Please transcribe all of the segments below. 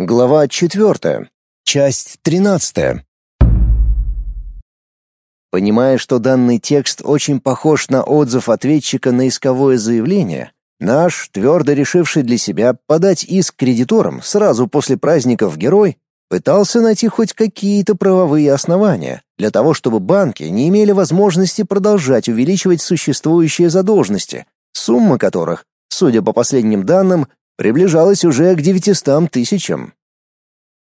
Глава 4. Часть 13. Понимая, что данный текст очень похож на отзыв ответчика на исковое заявление, наш, твердо решивший для себя подать иск кредиторам сразу после праздников герой, пытался найти хоть какие-то правовые основания для того, чтобы банки не имели возможности продолжать увеличивать существующие задолженности, сумма которых, судя по последним данным, приближалась уже к 900 тысячам.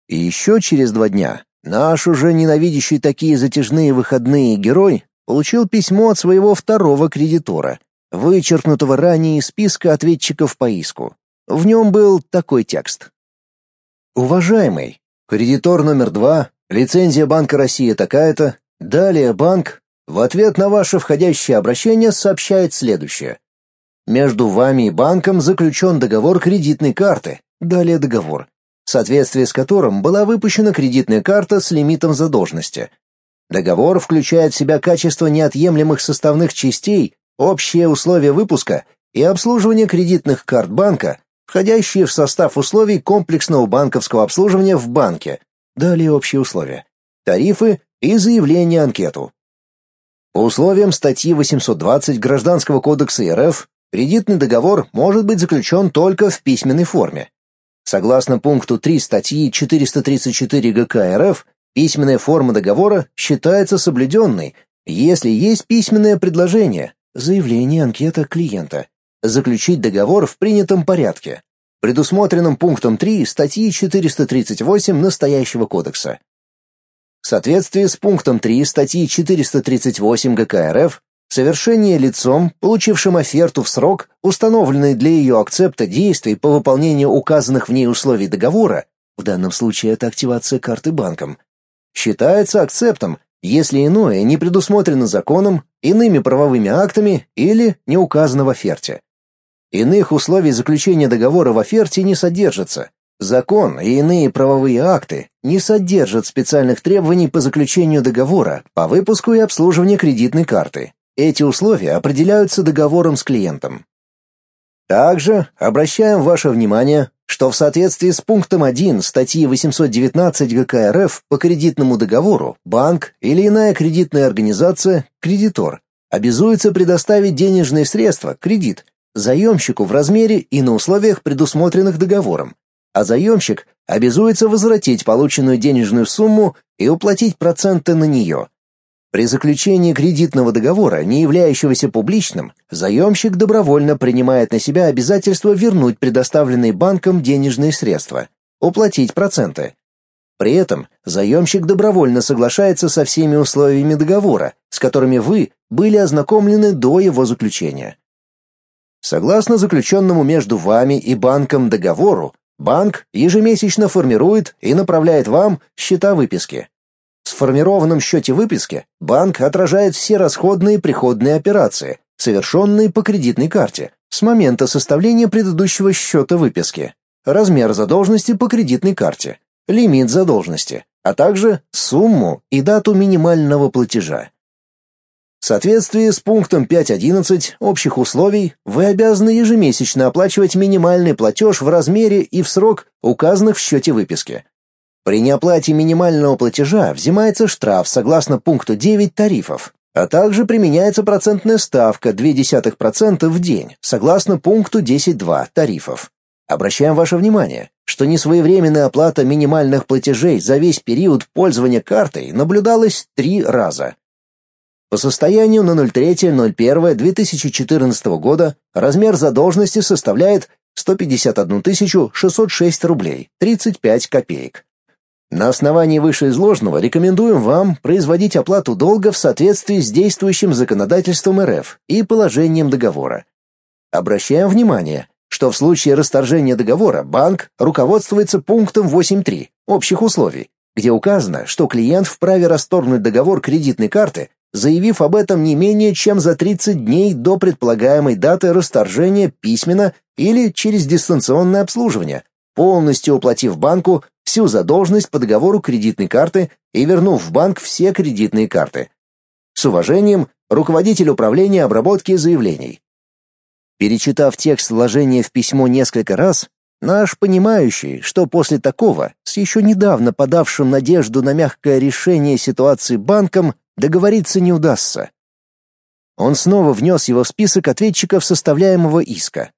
И еще через два дня наш уже ненавидящий такие затяжные выходные герой получил письмо от своего второго кредитора, вычеркнутого ранее из списка ответчиков по иску. В нем был такой текст. «Уважаемый, кредитор номер два, лицензия Банка России такая-то, далее банк в ответ на ваше входящее обращение сообщает следующее. Между вами и банком заключен договор кредитной карты, далее договор, в соответствии с которым была выпущена кредитная карта с лимитом задолженности. Договор включает в себя качество неотъемлемых составных частей, общие условия выпуска и обслуживания кредитных карт банка, входящие в состав условий комплексного банковского обслуживания в банке, далее общие условия, тарифы и заявление анкету. По условиям статьи 820 Гражданского кодекса РФ Кредитный договор может быть заключен только в письменной форме. Согласно пункту 3 статьи 434 ГК РФ, письменная форма договора считается соблюденной, если есть письменное предложение, заявление анкета клиента, заключить договор в принятом порядке, предусмотренном пунктом 3 статьи 438 настоящего кодекса. В соответствии с пунктом 3 статьи 438 ГК РФ Совершение лицом, получившим оферту в срок, установленный для ее акцепта действий по выполнению указанных в ней условий договора, в данном случае это активация карты банком, считается акцептом, если иное не предусмотрено законом, иными правовыми актами или не указано в оферте. Иных условий заключения договора в оферте не содержится. Закон и иные правовые акты не содержат специальных требований по заключению договора по выпуску и обслуживанию кредитной карты, эти условия определяются договором с клиентом. Также обращаем ваше внимание, что в соответствии с пунктом 1 статьи 819 ГК РФ по кредитному договору банк или иная кредитная организация, кредитор, обязуется предоставить денежные средства, кредит, заемщику в размере и на условиях, предусмотренных договором, а заемщик обязуется возвратить полученную денежную сумму и уплатить проценты на нее, при заключении кредитного договора, не являющегося публичным, заемщик добровольно принимает на себя обязательство вернуть предоставленные банком денежные средства, уплатить проценты. При этом заемщик добровольно соглашается со всеми условиями договора, с которыми вы были ознакомлены до его заключения. Согласно заключенному между вами и банком договору, банк ежемесячно формирует и направляет вам счета выписки, сформированном счете выписки банк отражает все расходные и приходные операции, совершенные по кредитной карте, с момента составления предыдущего счета выписки, размер задолженности по кредитной карте, лимит задолженности, а также сумму и дату минимального платежа. В соответствии с пунктом 5.11 общих условий вы обязаны ежемесячно оплачивать минимальный платеж в размере и в срок, указанных в счете выписки, при неоплате минимального платежа взимается штраф согласно пункту 9 тарифов, а также применяется процентная ставка 0,2% в день согласно пункту 10.2 тарифов. Обращаем ваше внимание, что несвоевременная оплата минимальных платежей за весь период пользования картой наблюдалась три раза. По состоянию на 03.01.2014 года размер задолженности составляет 151 606 рублей 35 копеек. На основании вышеизложенного рекомендуем вам производить оплату долга в соответствии с действующим законодательством РФ и положением договора. Обращаем внимание, что в случае расторжения договора банк руководствуется пунктом 8.3 общих условий, где указано, что клиент вправе расторгнуть договор кредитной карты, заявив об этом не менее чем за 30 дней до предполагаемой даты расторжения письменно или через дистанционное обслуживание, полностью уплатив банку всю задолженность по договору кредитной карты и вернув в банк все кредитные карты. С уважением, руководитель управления обработки заявлений. Перечитав текст вложения в письмо несколько раз, Наш понимающий, что после такого, с еще недавно подавшим надежду на мягкое решение ситуации банком, договориться не удастся. Он снова внес его в список ответчиков составляемого иска.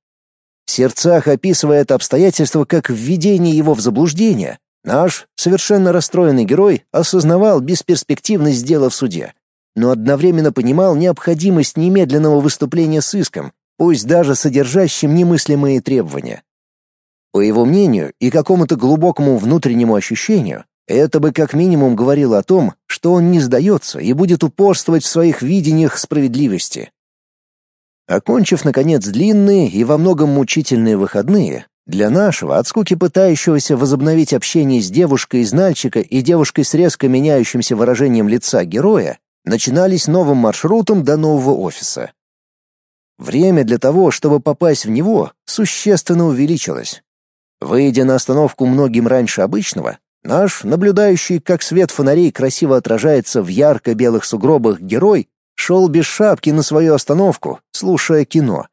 В сердцах описывая это обстоятельство как введение его в заблуждение, наш, совершенно расстроенный герой, осознавал бесперспективность дела в суде, но одновременно понимал необходимость немедленного выступления с иском, пусть даже содержащим немыслимые требования. По его мнению и какому-то глубокому внутреннему ощущению, это бы как минимум говорило о том, что он не сдается и будет упорствовать в своих видениях справедливости. Окончив, наконец, длинные и во многом мучительные выходные, для нашего, от скуки пытающегося возобновить общение с девушкой из Нальчика и девушкой с резко меняющимся выражением лица героя, начинались новым маршрутом до нового офиса. Время для того, чтобы попасть в него, существенно увеличилось. Выйдя на остановку многим раньше обычного, наш, наблюдающий, как свет фонарей красиво отражается в ярко-белых сугробах герой, шел без шапки на свою остановку, слушая кино.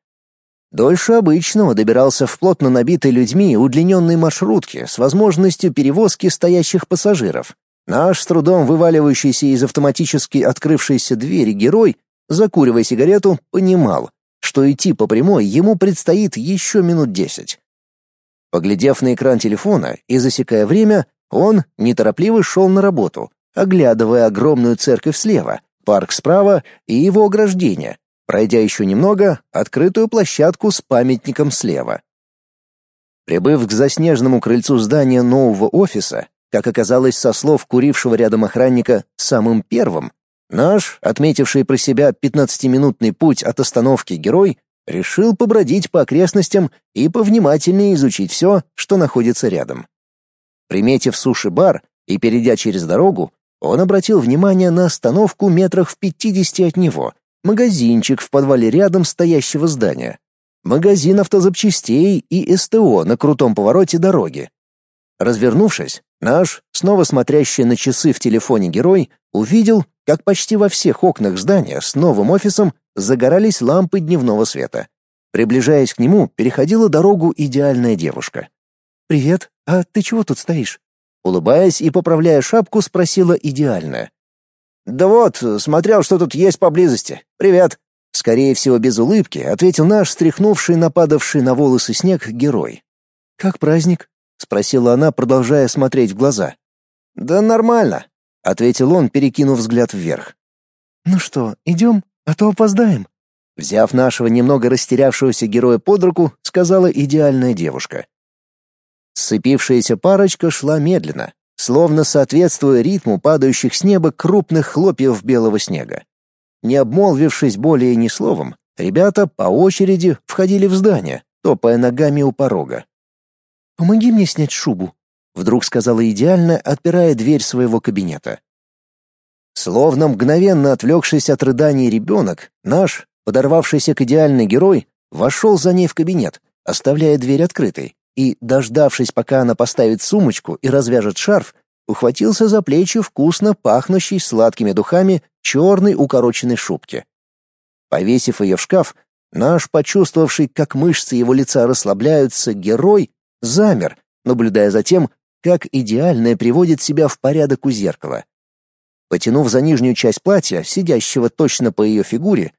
Дольше обычного добирался в плотно набитой людьми удлиненной маршрутке с возможностью перевозки стоящих пассажиров. Наш с трудом вываливающийся из автоматически открывшейся двери герой, закуривая сигарету, понимал, что идти по прямой ему предстоит еще минут десять. Поглядев на экран телефона и засекая время, он неторопливо шел на работу, оглядывая огромную церковь слева, парк справа и его ограждение, пройдя еще немного, открытую площадку с памятником слева. Прибыв к заснеженному крыльцу здания нового офиса, как оказалось со слов курившего рядом охранника самым первым, наш, отметивший про себя пятнадцатиминутный путь от остановки герой, решил побродить по окрестностям и повнимательнее изучить все, что находится рядом. Приметив суши-бар и перейдя через дорогу, он обратил внимание на остановку метрах в пятидесяти от него, магазинчик в подвале рядом стоящего здания, магазин автозапчастей и СТО на крутом повороте дороги. Развернувшись, наш, снова смотрящий на часы в телефоне герой, увидел, как почти во всех окнах здания с новым офисом загорались лампы дневного света. Приближаясь к нему, переходила дорогу идеальная девушка. «Привет, а ты чего тут стоишь?» Улыбаясь и поправляя шапку, спросила идеальная. «Да вот, смотрел, что тут есть поблизости. Привет!» Скорее всего, без улыбки, ответил наш стряхнувший нападавший на волосы снег герой. «Как праздник?» спросила она, продолжая смотреть в глаза. Да нормально, ответил он, перекинув взгляд вверх. Ну что, идем, а то опоздаем. Взяв нашего немного растерявшегося героя под руку, сказала идеальная девушка. Сцепившаяся парочка шла медленно, словно соответствуя ритму падающих с неба крупных хлопьев белого снега. Не обмолвившись более ни словом, ребята по очереди входили в здание, топая ногами у порога. «Помоги мне снять шубу», — вдруг сказала идеально, отпирая дверь своего кабинета. Словно мгновенно отвлекшись от рыданий ребенок, наш, подорвавшийся к идеальной герой, вошел за ней в кабинет, оставляя дверь открытой, и, дождавшись, пока она поставит сумочку и развяжет шарф, ухватился за плечи вкусно пахнущей сладкими духами черной укороченной шубки. Повесив ее в шкаф, наш, почувствовавший, как мышцы его лица расслабляются, герой замер, наблюдая за тем, как идеальная приводит себя в порядок у зеркала. Потянув за нижнюю часть платья, сидящего точно по ее фигуре,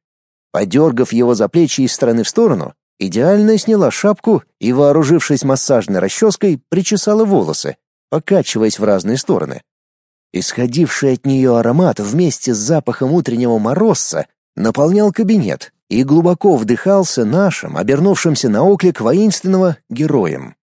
подергав его за плечи из стороны в сторону, идеальная сняла шапку и, вооружившись массажной расческой, причесала волосы, покачиваясь в разные стороны. Исходивший от нее аромат вместе с запахом утреннего морозца наполнял кабинет и глубоко вдыхался нашим, обернувшимся на оклик воинственного, героем.